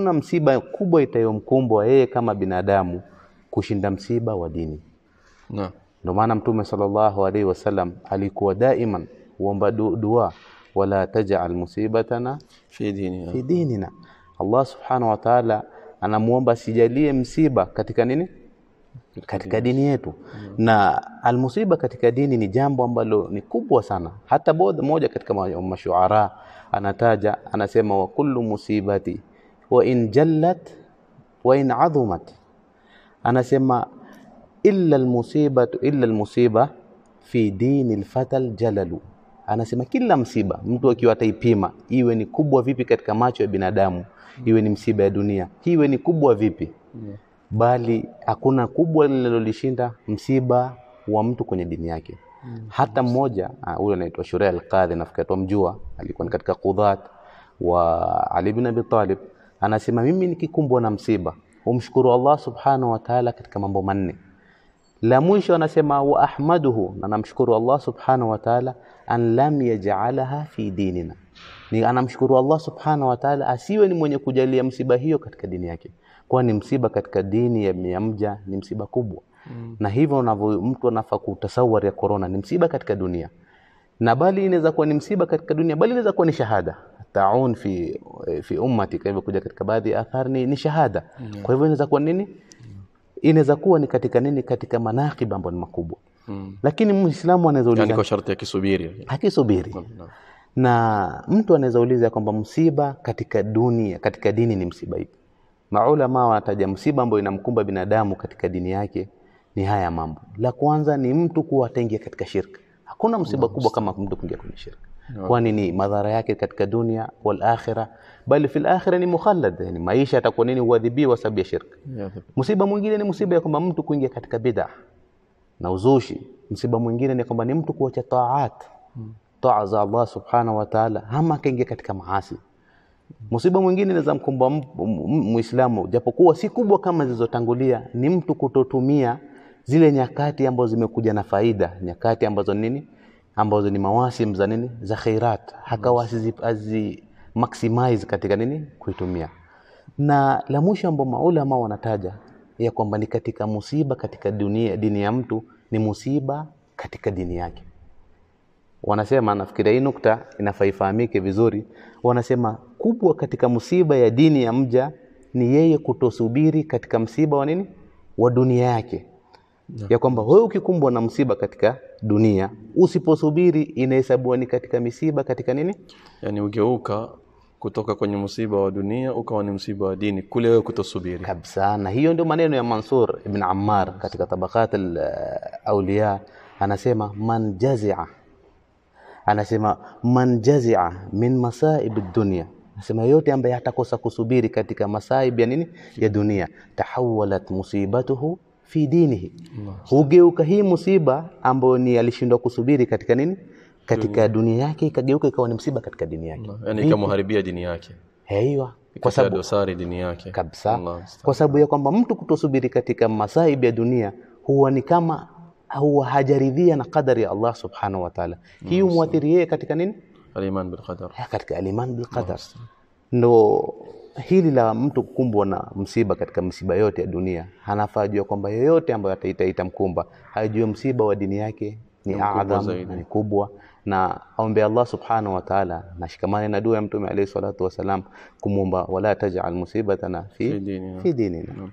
hakuna msiba kubwa itayomkumbwa yeye kama binadamu kushinda msiba wa dini. Ndio maana Mtume sallallahu alaihi wasallam alikuwa daiman huomba du dua, wala tajal musibatana Fi dini. fi dinina. Allah subhanahu wa ta'ala anamuomba sijalie msiba katika nini? Katika dini yetu. Na almusiba katika dini ni jambo ambalo ni kubwa sana. Hata bodha moja katika mashuara anataja anasema, wa kullu musibati wa in jallat wa in adhumat, anasema illa almusibatu illa almusiba fi dini lfata jalalu. Anasema kila msiba mtu akiwa ataipima iwe ni kubwa vipi katika macho ya binadamu iwe ni msiba ya dunia iwe ni kubwa vipi. Bali hakuna kubwa linalolishinda msiba wa mtu kwenye dini yake. Hata mmoja ah, huyo anaitwa Shureh al-Qadhi nafikiri tumjua alikuwa ni katika qudhat wa Ali bin Abi Talib anasema mimi nikikumbwa na msiba humshukuru Allah subhanahu wa ta'ala katika mambo manne. La mwisho anasema wa ahmaduhu, na namshukuru Allah subhanahu wa ta'ala an lam yaj'alaha fi dinina, ni anamshukuru Allah subhanahu wa ta'ala asiwe ni mwenye kujalia msiba hiyo katika dini yake, kwani msiba katika dini ya mja ni msiba kubwa. Mm. na hivyo unavyo mtu anafaa kutasawari ya corona ni msiba katika dunia. Na bali inaweza kuwa ni msiba katika dunia, bali inaweza kuwa ni shahada taun fi fi ummati, kama katika baadhi ya athari ni, ni shahada. Yeah. kwa hivyo inaweza kuwa nini? Inaweza kuwa ni katika nini? Katika manaqib ambayo ni makubwa. Mm. lakini muislamu anaweza Yani uliza kwa sharti ya kisubiri. akisubiri. Naam. na mtu anaweza uliza kwamba msiba katika dunia katika dini ni msiba ipi? Maulama wanataja msiba ambayo inamkumba binadamu katika dini yake ni haya mambo. La kwanza ni mtu kuwa ataingia katika shirka hakuna msiba kubwa kama mtu kuingia kwenye shirka. Kwani ni madhara yake katika dunia wal akhira, bali fil akhira ni mukhallad yani maisha atakuwa nini? Huadhibiwa sababu ya shirka. Msiba mwingine ni msiba ya kwamba mtu kuingia katika bid'a na uzushi. Msiba mwingine ni kwamba ni mtu kuacha taat. Taa za Allah subhanahu wa ta'ala, ama akaingia katika maasi. Msiba mwingine naweza mkumba Muislamu, japokuwa si kubwa kama zilizotangulia, ni mtu kutotumia zile nyakati ambazo zimekuja na faida, nyakati ambazo nini, ambazo ni mawasim za nini, za khairat, hakawa azi, maximize katika nini, kuitumia. Na la mwisho ambao maulama wanataja ya kwamba ni katika musiba katika dunia dini ya mtu ni musiba katika dini yake. Wanasema nafikiria hii nukta inafaa ifahamike vizuri. Wanasema kubwa katika musiba ya dini ya mja ni yeye kutosubiri katika msiba wa nini wa dunia yake ya kwamba wewe ukikumbwa na msiba katika dunia usiposubiri inahesabiwa ni katika misiba katika nini? Yani ugeuka kutoka kwenye msiba wa dunia ukawa ni msiba wa dini kule wewe kutosubiri. kabisa. Na hiyo ndio maneno ya Mansur ibn Ammar katika tabakat al-awliya anasema man jazia. Anasema man jazia min masaib ad-dunya. Anasema yote ambaye atakosa kusubiri katika masaib ya nini? Ya dunia. Tahawalat musibatuhu fi dinihi. Hugeuka hii musiba ambayo ni alishindwa kusubiri katika nini? Katika dunia yake ikageuka ikawa ni msiba katika dini yake. Yani ikamharibia dini yake. heiwa kwa sababu dosari dini yake. kabisa. Kwa sababu ya kwamba mtu kutosubiri katika masaibu ya dunia huwa ni kama huwa hajaridhia na qadari ya Allah subhanahu wa ta'ala. Hii muathiri yeye katika nini? Al-iman bil qadar. Katika aliman bil qadar. Ndo hili la mtu kukumbwa na msiba katika msiba yote ya dunia anafaa jua kwamba yoyote ambayo ataitaita mkumba hajue msiba wa dini yake ni adham na ni kubwa. Na aombe Allah subhanahu wa ta'ala na shikamane na dua ya mtume alayhi salatu wasalam kumwomba wala taj'al musibatana Fi dinina